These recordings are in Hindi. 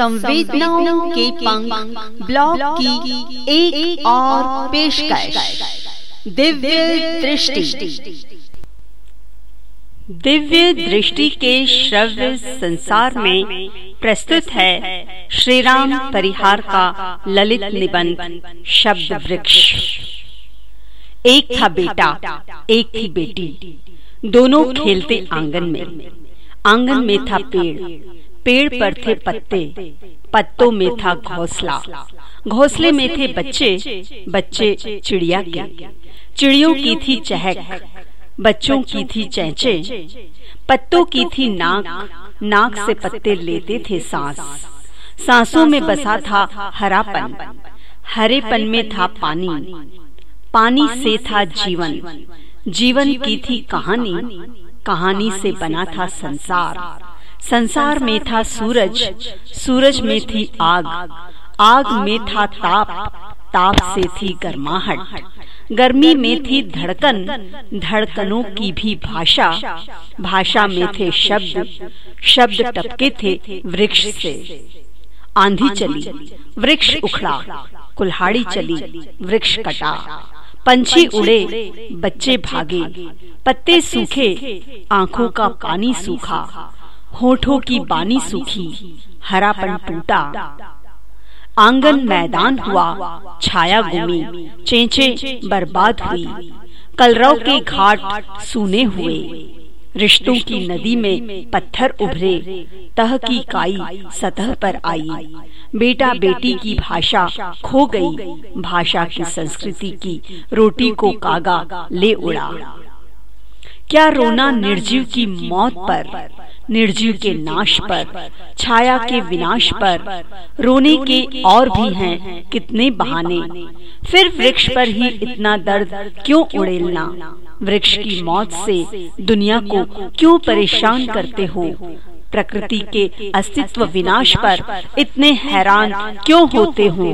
संवेदनाओं के पंख ब्लॉग की एक, एक और पेशकश। दिव्य दृष्टि। दिव्य दृष्टि के श्रव्य संसार में प्रस्तुत है श्री राम परिहार का ललित निबंध शब्द वृक्ष। एक था बेटा एक थी बेटी। दोनों खेलते आँगन में। आँगन में था पेड़। पेड़ पर थे पत्ते पत्तों। में था घोंसला। घोंसले। में थे बच्चे बच्चे चिड़िया के। चिड़ियों की। थी चहक बच्चों की थी चैचे पत्तों की थी नाक नाक। से पत्ते लेते थे सांस। सांसों। में बसा था हरापन। हरेपन। में था पानी। पानी। से था जीवन। जीवन। की थी कहानी। कहानी। से बना था संसार। संसार में था सूरज। सूरज में थी आग। आग में था ताप। ताप से थी गर्माहट। गर्मी में थी धड़कन। धड़कनों की भी भाषा। भाषा में थे शब्द। शब्द टपके थे वृक्ष से। आंधी चली, वृक्ष उखड़ा। कुल्हाड़ी चली, वृक्ष कटा। पंछी उड़े, बच्चे भागे। पत्ते सूखे, आँखों का पानी सूखा। होठों की बानी सूखी हरापन टूटा। आँगन मैदान हुआ छाया गुमी चेचे बर्बाद हुई। कलरव के घाट सूने हुए। रिश्तों की नदी में पत्थर उभरे। तह की काई सतह पर आई। बेटा बेटी की भाषा खो गई। भाषा की संस्कृति की रोटी को कागा ले उड़ा। क्या रोना निर्जीव की मौत पर, निर्जीव के नाश पर, छाया के विनाश पर, रोने के और भी हैं कितने बहाने। फिर वृक्ष पर ही इतना दर्द क्यों उड़ेलना? वृक्ष की मौत से दुनिया को क्यों परेशान करते हो? प्रकृति के अस्तित्व विनाश पर इतने हैरान क्यों होते हो?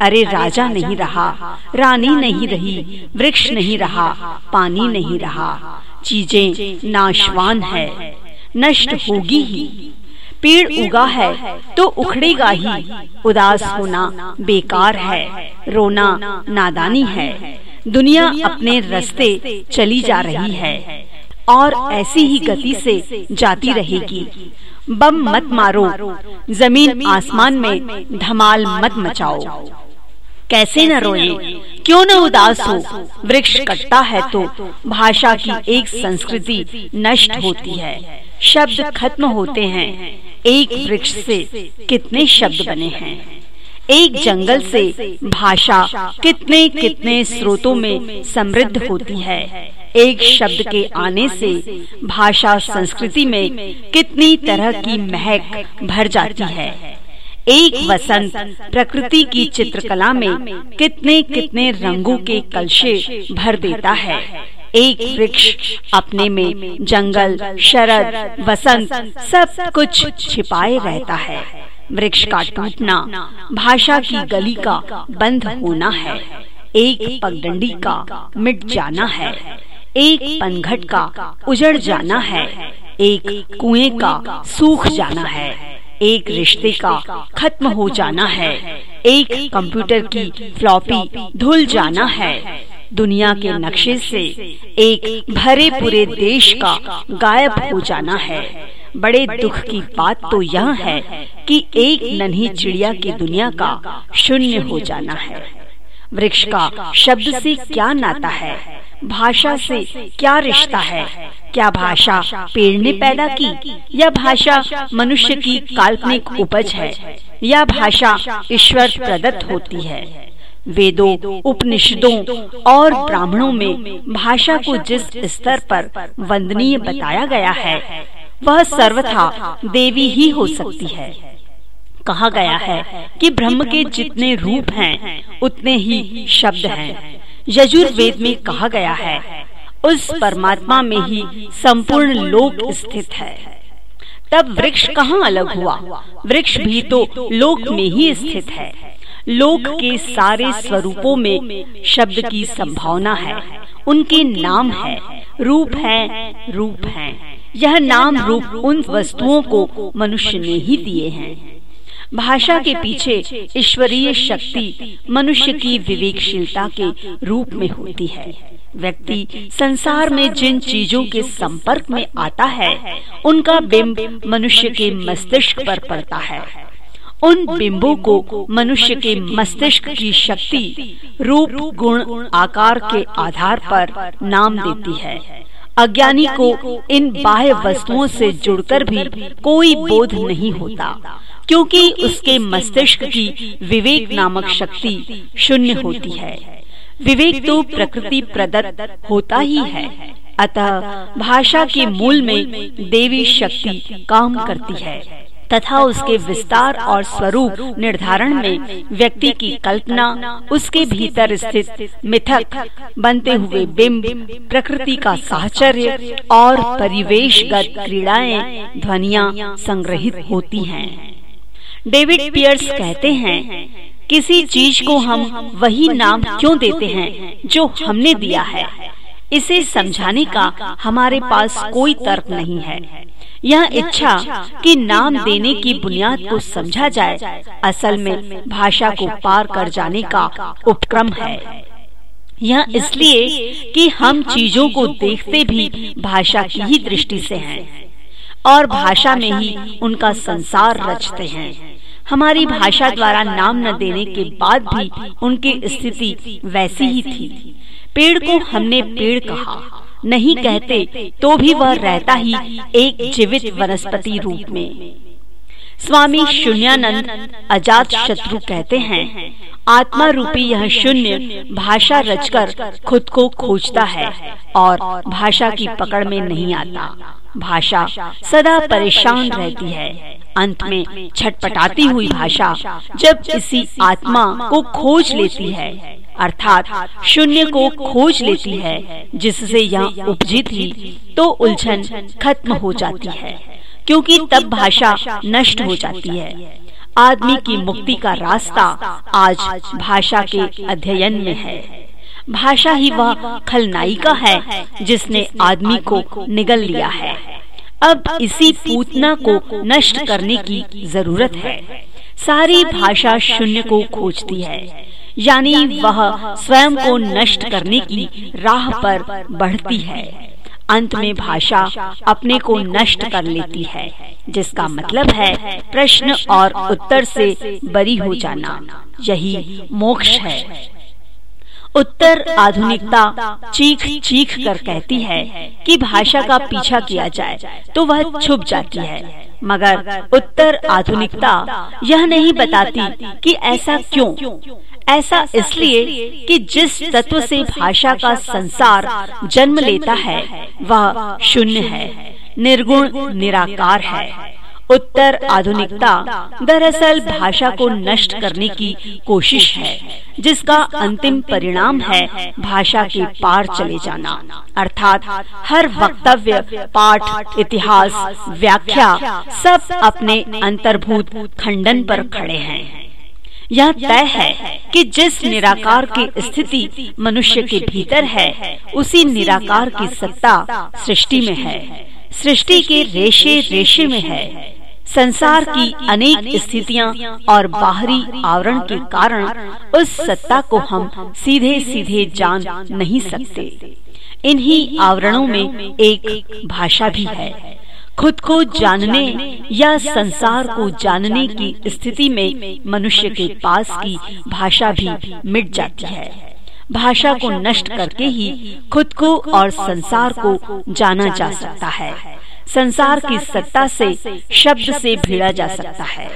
अरे राजा नहीं रहा, रानी नहीं रही, वृक्ष नहीं रहा, पानी नहीं रहा। चीज़ें नाशवान है नष्ट होगी ही। पेड़ उगा है तो उखड़ेगा ही। उदास होना बेकार है। रोना नादानी है। दुनिया अपने रास्ते चली जा रही है। और ऐसी ही गति से जाती रहेगी। बम मत मारो। ज़मीन आसमान में धमाल मत मचाओ। कैसे न रोए? क्यों न उदास हो? वृक्ष कटता है तो भाषा की एक संस्कृति नष्ट होती है। शब्द खत्म होते हैं। एक वृक्ष से कितने शब्द बने हैं? एक जंगल से भाषा कितने कितने स्रोतों में समृद्ध होती है। एक शब्द के आने से भाषा संस्कृति में कितनी तरह की महक भर जाती है। एक वसंत, प्रकृति की चित्रकला में कितने कितने रंगों के कलशे भर देता है। एक वृक्ष अपने में जंगल, शरद, वसंत सब कुछ छिपाए रहता है। वृक्ष का टूटना, भाषा की गली का बंद होना है। एक पगडंडी का मिट जाना है। एक पनघट का उजड़ जाना है। एक कुएँ का सूख जाना है। एक रिश्ते का खत्म हो जाना है। एक कंप्यूटर की फ्लॉपी धुल जाना है। दुनिया के नक्शे से एक भरे पूरे देश का गायब हो जाना है। बड़े दुख की बात तो यह है कि एक नन्ही चिड़िया की दुनिया का शून्य हो जाना है। वृक्ष का शब्द से क्या नाता है? भाषा से क्या रिश्ता है? क्या भाषा पेड़ ने पैदा की या भाषा मनुष्य की काल्पनिक उपज है या भाषा ईश्वर प्रदत्त होती है? वेदों उपनिषदों और ब्राह्मणों में भाषा को जिस स्तर पर वंदनीय बताया गया है वह सर्वथा देवी ही हो सकती है। कहा गया है कि ब्रह्म के जितने रूप हैं, उतने ही शब्द हैं। यजुर्वेद में कहा गया है, उस परमात्मा में ही संपूर्ण लोक स्थित है। तब वृक्ष कहाँ अलग हुआ? वृक्ष भी तो लोक में ही स्थित है। लोक के सारे स्वरूपों में शब्द की संभावना है। उनके नाम है, रूप है रूप है। यह नाम रूप उन वस्तुओं को मनुष्य ने ही दिए हैं। भाषा के पीछे ईश्वरीय शक्ति मनुष्य की विवेकशीलता के रूप में होती है। व्यक्ति संसार में जिन चीज़ों के संपर्क में आता है उनका बिंब मनुष्य के मस्तिष्क पर पड़ता है। उन बिंबों को मनुष्य के मस्तिष्क की शक्ति रूप गुण आकार के आधार पर नाम देती है। अज्ञानी को इन बाह्य वस्तुओं से जुड़कर भी कोई बोध नहीं होता। क्योंकि उसके मस्तिष्क की विवेक नामक शक्ति शून्य होती है। विवेक तो प्रकृति प्रदत्त होता ही है। अतः भाषा के मूल में देवी शक्ति काम करती है। तथा उसके विस्तार और स्वरूप निर्धारण में व्यक्ति की कल्पना उसके भीतर स्थित मिथक बनते हुए बिंब प्रकृति का साहचर्य और परिवेशगत क्रीड़ाएँ ध्वनिया संग्रहित होती हैं। डेविड पियर्स कहते हैं किसी चीज़ को हम वही नाम क्यों देते हैं जो हमने दिया है। इसे समझाने का हमारे पास कोई तर्क नहीं है। यह इच्छा कि नाम देने की बुनियाद को समझा जाए असल में भाषा को पार कर जाने का उपक्रम है। यह इसलिए कि हम चीज़ों को देखते भी भाषा की ही दृष्टि से हैं। और भाषा में ही उनका संसार रचते हैं। हमारी भाषा द्वारा नाम न देने के बाद भी उनकी स्थिति वैसी ही थी। पेड़ को हमने पेड़ कहा। नहीं कहते तो भी वह रहता ही एक जीवित वनस्पति रूप में। स्वामी शून्यानंद अजात शत्रु कहते हैं। आत्मा रूपी यह शून्य भाषा रचकर खुद को खोजता है और भाषा की पकड़ में नहीं आता। भाषा सदा परेशान रहती है। अंत में छटपटाती हुई भाषा जब किसी आत्मा को खोज लेती है, अर्थात शून्य को खोज लेती है, जिससे यह उपजी थी तो उलझन खत्म हो जाती है, क्योंकि तब भाषा नष्ट हो जाती है। आदमी की मुक्ति का रास्ता आज भाषा के अध्ययन में है। भाषा ही वह खलनायिका है जिसने आदमी को निगल लिया है। अब इसी पूतना को नष्ट करने की ज़रूरत है। सारी भाषा शून्य को खोजती है। यानी वह स्वयं को नष्ट करने की राह पर बढ़ती है। अंत में भाषा अपने को नष्ट कर लेती है जिसका मतलब है प्रश्न और उत्तर से बरी हो जाना। यही मोक्ष है। उत्तर आधुनिकता चीख चीख कर कहती है कि भाषा का पीछा किया जाए तो वह छुप जाती है। मगर उत्तर आधुनिकता यह नहीं बताती कि ऐसा क्यों। ऐसा इसलिए कि जिस तत्व से भाषा का संसार जन्म लेता है, वह शून्य है, निर्गुण, निराकार है। उत्तर आधुनिकता दरअसल भाषा को नष्ट करने की कोशिश है, जिसका अंतिम परिणाम है भाषा के पार चले जाना। अर्थात हर वक्तव्य, पाठ, इतिहास, व्याख्या सब अपने अंतर्भूत खंडन पर खड़े हैं। यह तय है कि जिस निराकार की स्थिति मनुष्य के भीतर है, उसी निराकार की सत्ता सृष्टि में है। सृष्टि के रेशे रेशे में है। संसार की अनेक स्थितियाँ और बाहरी आवरण के कारण उस सत्ता को हम सीधे सीधे जान नहीं सकते। इन्हीं आवरणों में एक भाषा भी है। खुद को जानने या संसार को जानने की स्थिति में मनुष्य के पास की भाषा भी मिट जाती है। भाषा को नष्ट करके ही खुद को और संसार को जाना जा सकता है। संसार की सत्ता से शब्द से भिड़ा जा सकता है।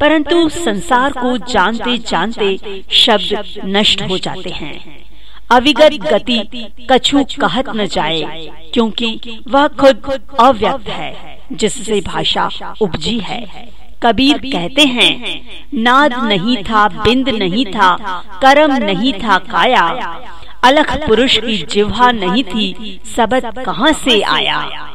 परंतु संसार को जानते जानते शब्द नष्ट हो जाते हैं। अविगत गति कछु कहत न जाए क्योंकि वह खुद अव्यक्त है जिससे भाषा उपजी है। कबीर कहते हैं नाद नहीं था बिंद नहीं था कर्म नहीं था काया अलख पुरुष की जिह्वा नहीं थी सबत कहाँ से आया?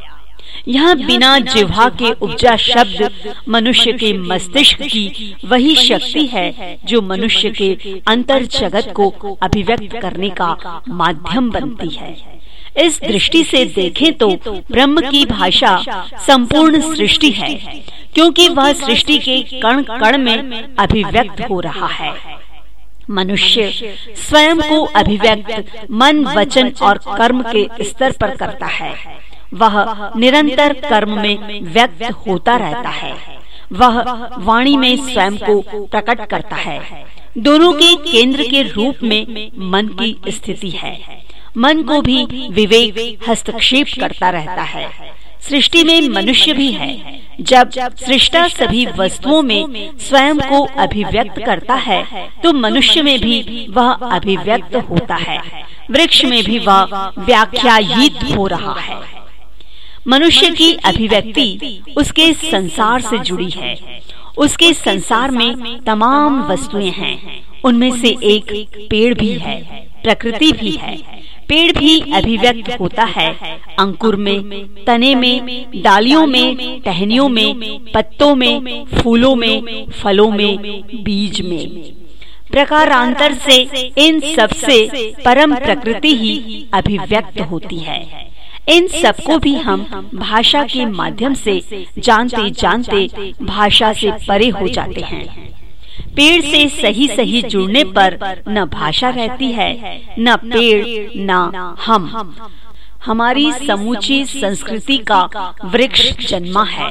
यहाँ बिना जिह्वा के उपजा शब्द मनुष्य के मस्तिष्क की वही शक्ति है जो मनुष्य के अंतर जगत को अभिव्यक्त करने का माध्यम बनती है। इस दृष्टि से देखें तो ब्रह्म की भाषा संपूर्ण सृष्टि है क्योंकि वह सृष्टि के कण कण में अभिव्यक्त हो रहा है मनुष्य स्वयं को अभिव्यक्त मन वचन और कर्म के स्तर पर करता है। वह निरंतर कर्म में व्यक्त होता रहता है। वह वाणी में स्वयं को प्रकट करता है। दोनों के केंद्र के रूप में मन की स्थिति है। मन को भी विवेक हस्तक्षेप करता रहता है। सृष्टि में मनुष्य भी है। जब सृष्टा सभी वस्तुओं में स्वयं को अभिव्यक्त करता है तो मनुष्य में भी वह अभिव्यक्त होता है। वृक्ष में भी वह व्याख्यायित हो रहा है। मनुष्य की अभिव्यक्ति उसके संसार से जुड़ी है। उसके संसार में तमाम वस्तुएँ हैं। उनमें से एक पेड़ भी है। प्रकृति भी है। पेड़ भी अभिव्यक्त होता है। अंकुर में तने में डालियों में टहनियों में पत्तों में फूलों में फलों में बीज में। प्रकारांतर से इन सबसे परम प्रकृति ही अभिव्यक्त होती है। इन सबको भी हम भाषा के माध्यम से जानते जानते भाषा से परे हो जाते हैं। पेड़ से सही सही जुड़ने पर न भाषा रहती है न पेड़ न हम। हमारी समूची संस्कृति का वृक्ष जन्मा है।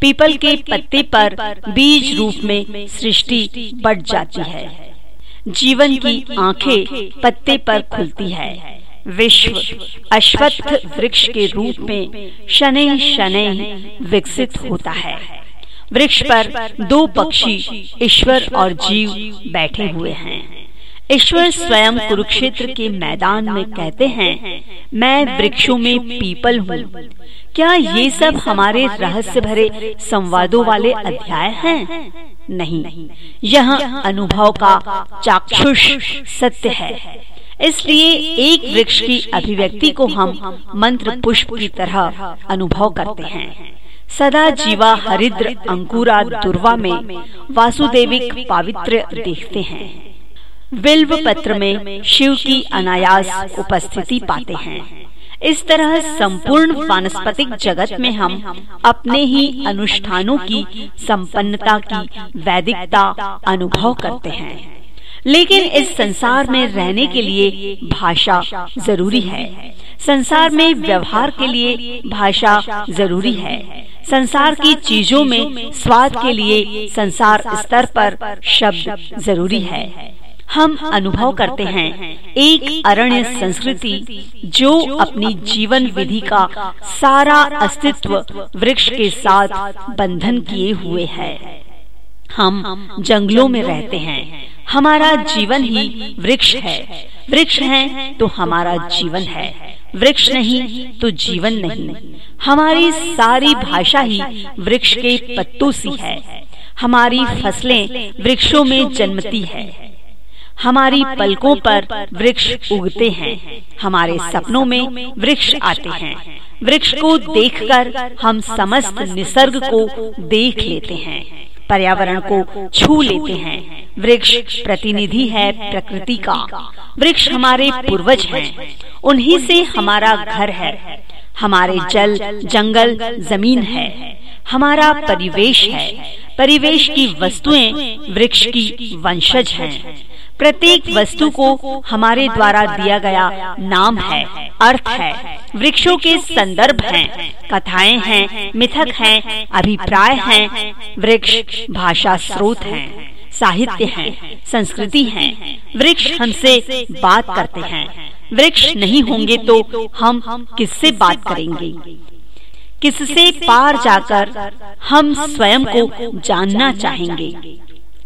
पीपल के पत्ते पर बीज रूप में सृष्टि बढ़ जाती है। जीवन की आँखें पत्ते पर खुलती है। विश्व अश्वत्थ वृक्ष के रूप में शनै शनै विकसित होता है। वृक्ष पर दो पक्षी, ईश्वर और जीव बैठे हुए हैं। ईश्वर स्वयं कुरुक्षेत्र के मैदान में कहते हैं, मैं वृक्षों में पीपल हूँ। क्या ये सब हमारे रहस्य भरे संवादों वाले अध्याय हैं? नहीं। यह अनुभव का चाक्षुष सत्य है। इसलिए एक वृक्ष की अभिव्यक्ति को हम मंत्र पुष्प की तरह अनुभव करते हैं। सदा जीवा हरिद्र अंकुरा दुर्वा में वासुदेविक पावित्र देखते हैं। बिल्व पत्र में शिव की अनायास उपस्थिति पाते हैं। इस तरह संपूर्ण वानस्पतिक जगत में हम अपने ही अनुष्ठानों की संपन्नता की वैदिकता अनुभव करते हैं। लेकिन इस संसार में रहने के लिए भाषा ज़रूरी है। संसार में व्यवहार के लिए भाषा ज़रूरी है। संसार की चीज़ों में स्वाद के लिए संसार स्तर पर शब्द ज़रूरी है। हम अनुभव करते हैं। एक अरण्य संस्कृति जो अपनी जीवन विधि का सारा अस्तित्व वृक्ष के साथ बंधन किए हुए है। हम जंगलों में रहते हैं। हमारा जीवन ही वृक्ष है। वृक्ष है तो हमारा जीवन है। वृक्ष नहीं तो जीवन नहीं। हमारी सारी भाषा ही वृक्ष के पत्तों सी है। हमारी फ़सलें वृक्षों में जन्मती है। हमारी पलकों पर वृक्ष उगते हैं। हमारे सपनों में वृक्ष आते हैं। वृक्ष को देखकर हम समस्त निसर्ग को देख लेते हैं। पर्यावरण को छू लेते हैं। वृक्ष प्रतिनिधि है प्रकृति का। वृक्ष हमारे पूर्वज हैं। उन्हीं से हमारा घर है। हमारे जल, जंगल, ज़मीन है। हमारा परिवेश है। परिवेश की वस्तुएँ वृक्ष की वंशज हैं। प्रत्येक वस्तु को हमारे द्वारा दिया गया नाम है अर्थ है। वृक्षों के संदर्भ हैं, कथाएँ हैं मिथक हैं, अभिप्राय हैं, वृक्ष भाषा स्रोत हैं, साहित्य हैं, संस्कृति हैं, वृक्ष हमसे बात करते हैं। वृक्ष नहीं होंगे तो हम किससे बात करेंगे? किससे पार जाकर हम स्वयं को जानना चाहेंगे।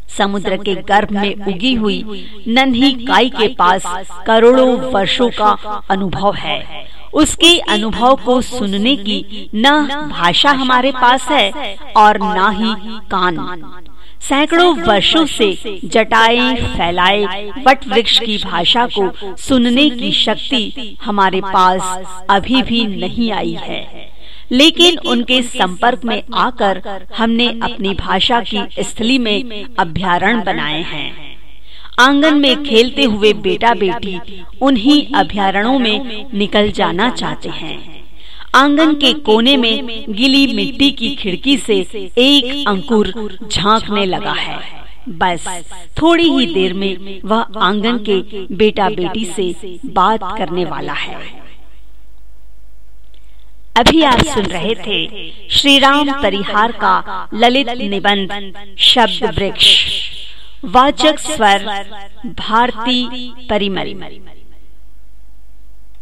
समुद्र के गर्भ में उगी हुई नन्ही काई के पास करोड़ों वर्षों का अनुभव है। उसके अनुभव को सुनने की न भाषा हमारे पास है और न ही कान। सैकड़ों वर्षों से जटाए फैलाए वट वृक्ष की भाषा को सुनने की शक्ति हमारे पास अभी भी नहीं आई है। लेकिन उनके संपर्क में आकर हमने अपनी भाषा की स्थली में अभ्यारण बनाए हैं। आँगन में खेलते हुए बेटा बेटी उन्हीं अभ्यारणों में निकल जाना चाहते हैं। आँगन के कोने में गिली मिट्टी की खिड़की से एक अंकुर झांकने लगा है। बस थोड़ी ही देर में वह आँगन के बेटा बेटी से बात करने वाला है। अभी आप सुन रहे थे श्री राम परिहार का ललित निबंध, शब्द वृक्ष। वाचक स्वर, भारती परिमल।